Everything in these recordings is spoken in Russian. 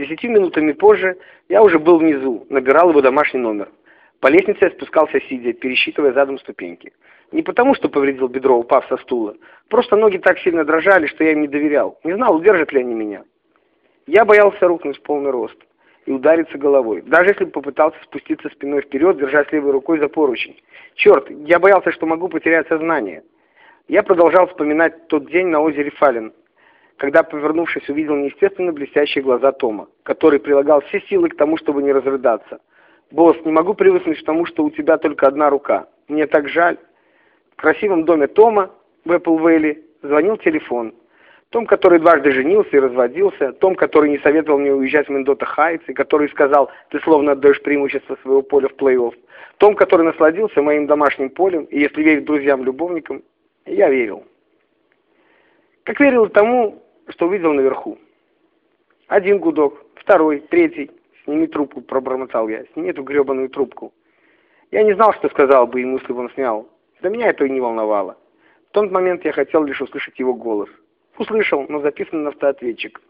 Десятью минутами позже я уже был внизу, набирал его домашний номер. По лестнице я спускался сидя, пересчитывая задом ступеньки. Не потому, что повредил бедро, упав со стула. Просто ноги так сильно дрожали, что я им не доверял. Не знал, удержат ли они меня. Я боялся рухнуть в полный рост и удариться головой, даже если бы попытался спуститься спиной вперед, держась левой рукой за поручень. Черт, я боялся, что могу потерять сознание. Я продолжал вспоминать тот день на озере Фален, когда, повернувшись, увидел неестественно блестящие глаза Тома, который прилагал все силы к тому, чтобы не разрыдаться. «Босс, не могу привыкнуть к тому, что у тебя только одна рука. Мне так жаль». В красивом доме Тома в Эпплвелли звонил телефон. Том, который дважды женился и разводился, Том, который не советовал мне уезжать в Мендота Хайтс, и который сказал, ты словно отдаешь преимущество своего поля в плей-офф. Том, который насладился моим домашним полем, и если верить друзьям-любовникам, я верил. Как верил тому, что увидел наверху. Один гудок, второй, третий. «Сними трубку», — пробормотал я. «Сними эту гребаную трубку». Я не знал, что сказал бы ему, если бы он снял. Да меня это и не волновало. В тот момент я хотел лишь услышать его голос. Услышал, но записан на автоответчик.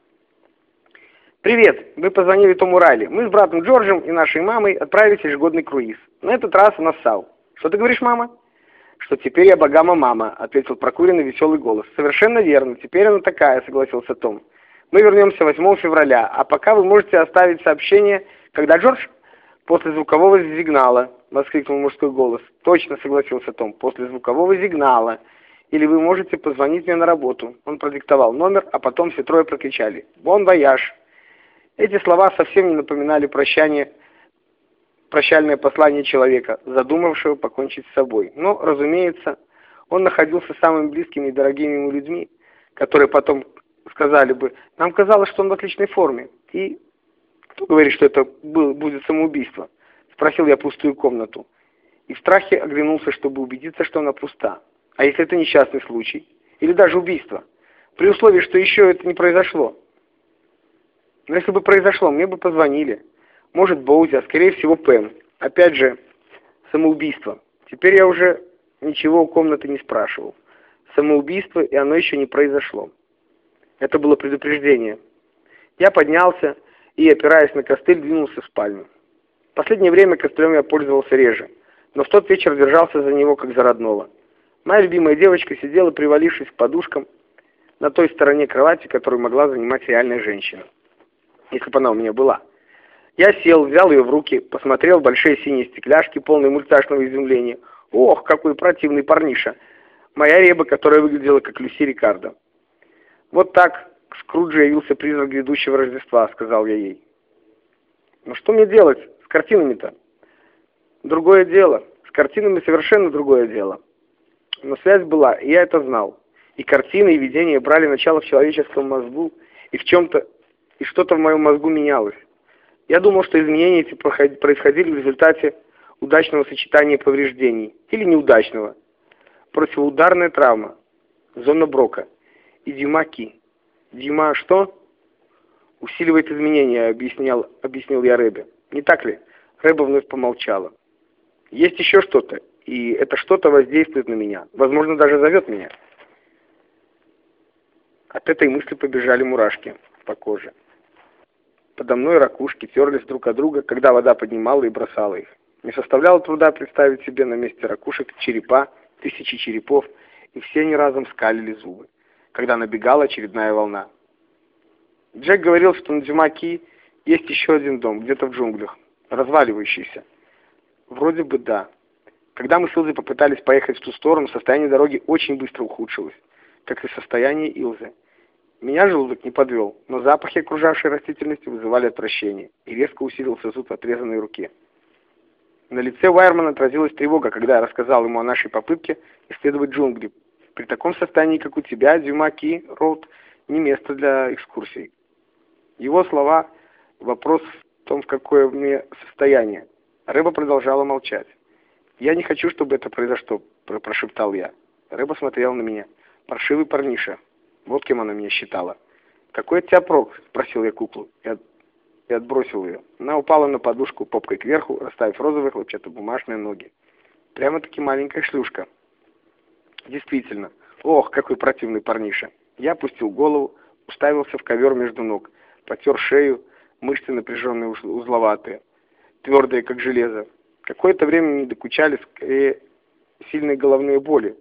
«Привет! Вы позвонили Тому Райли. Мы с братом Джорджем и нашей мамой отправились в ежегодный круиз. На этот раз у нас САУ. Что ты говоришь, мама?» «Что теперь я богама мама», — ответил прокуренный веселый голос. «Совершенно верно. Теперь она такая», — согласился Том. Мы вернемся 8 февраля, а пока вы можете оставить сообщение, когда Джордж после звукового сигнала, воскликнул мужской голос. Точно согласился Том, после звукового сигнала. Или вы можете позвонить мне на работу. Он продиктовал номер, а потом все трое прокричали. Бон вояж. Эти слова совсем не напоминали прощание, прощальное послание человека, задумавшего покончить с собой. Но, разумеется, он находился самыми близкими и дорогими ему людьми, которые потом сказали бы, нам казалось, что он в отличной форме. И кто говорит, что это был, будет самоубийство? Спросил я пустую комнату. И в страхе оглянулся, чтобы убедиться, что она пуста. А если это несчастный случай? Или даже убийство? При условии, что еще это не произошло. Но если бы произошло, мне бы позвонили. Может, Боузи, а скорее всего Пэм. Опять же, самоубийство. Теперь я уже ничего у комнаты не спрашивал. Самоубийство, и оно еще не произошло. Это было предупреждение. Я поднялся и, опираясь на костыль, двинулся в спальню. Последнее время костылем я пользовался реже, но в тот вечер держался за него, как за родного. Моя любимая девочка сидела, привалившись к подушкам, на той стороне кровати, которую могла занимать реальная женщина. Если бы она у меня была. Я сел, взял ее в руки, посмотрел в большие синие стекляшки, полные мультяшного изумления. Ох, какой противный парниша! Моя реба, которая выглядела как Люси Рикардо. «Вот так к Скруджу явился призрак грядущего Рождества», — сказал я ей. «Ну что мне делать с картинами-то?» «Другое дело. С картинами совершенно другое дело. Но связь была, и я это знал. И картины, и видения брали начало в человеческом мозгу, и в чем-то, и что-то в моем мозгу менялось. Я думал, что изменения эти происходили в результате удачного сочетания повреждений, или неудачного. Противоударная травма, зона Брока — и Дюмаки. Дюма что? Усиливает изменения, объяснял, объяснил я Рэбе. Не так ли? Рэба вновь помолчала. Есть еще что-то, и это что-то воздействует на меня. Возможно, даже зовет меня. От этой мысли побежали мурашки по коже. Подо мной ракушки терлись друг от друга, когда вода поднимала и бросала их. Не составляло труда представить себе на месте ракушек черепа, тысячи черепов, и все они разом скалили зубы когда набегала очередная волна. Джек говорил, что на Дюмаки есть еще один дом, где-то в джунглях, разваливающийся. Вроде бы да. Когда мы с Илзой попытались поехать в ту сторону, состояние дороги очень быстро ухудшилось, как и состояние Илзы. Меня желудок не подвел, но запахи окружавшей растительности вызывали отвращение, и резко усилился зуд в отрезанной руке. На лице Уайермана отразилась тревога, когда я рассказал ему о нашей попытке исследовать джунгли, при таком состоянии, как у тебя, Дюмаки, Роуд, не место для экскурсий. Его слова – вопрос в том, в какое мне состояние. Рыба продолжала молчать. «Я не хочу, чтобы это произошло», – прошептал я. Рыба смотрела на меня. «Паршивый парниша». Вот кем она меня считала. «Какой от тебя прок?» – спросил я куклу и, от... и отбросил ее. Она упала на подушку попкой кверху, расставив розовые хлопчатобумажные ноги. Прямо-таки маленькая шлюшка. Действительно. Ох, какой противный парниша. Я опустил голову, уставился в ковер между ног, потер шею, мышцы напряженные узловатые, твердые, как железо. Какое-то время не докучали скорее сильные головные боли,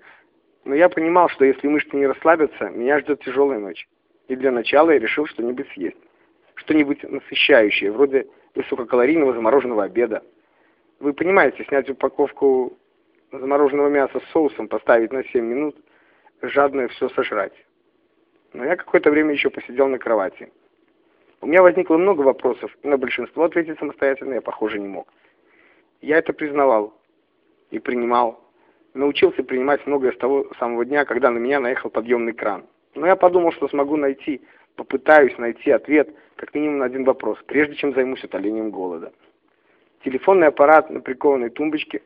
но я понимал, что если мышцы не расслабятся, меня ждет тяжелая ночь. И для начала я решил что-нибудь съесть. Что-нибудь насыщающее, вроде высококалорийного замороженного обеда. Вы понимаете, снять упаковку замороженного мяса с соусом, поставить на 7 минут, жадно все сожрать. Но я какое-то время еще посидел на кровати. У меня возникло много вопросов, и на большинство ответить самостоятельно я, похоже, не мог. Я это признавал и принимал. Научился принимать многое с того самого дня, когда на меня наехал подъемный кран. Но я подумал, что смогу найти, попытаюсь найти ответ как минимум на один вопрос, прежде чем займусь утолением голода. Телефонный аппарат на прикованной тумбочке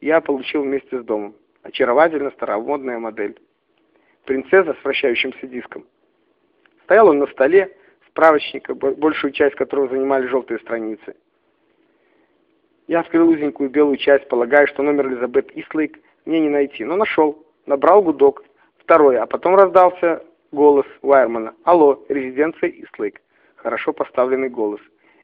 я получил вместе с домом. Очаровательно старомодная модель. Принцесса с вращающимся диском. Стоял он на столе, справочника, большую часть которого занимали желтые страницы. Я вскрыл узенькую белую часть, полагая, что номер Элизабет Ислейк мне не найти, но нашел. Набрал гудок. Второй, а потом раздался голос Уайермана. «Алло, резиденция Ислейк». Хорошо поставленный голос.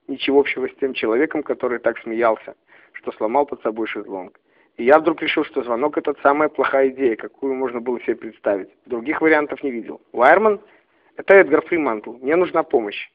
Ничего общего с тем человеком, который так смеялся, что сломал под собой шезлонг. И я вдруг решил, что звонок — это самая плохая идея, какую можно было себе представить. Других вариантов не видел. Уайерман? Это Эдгар Фримантл. Мне нужна помощь.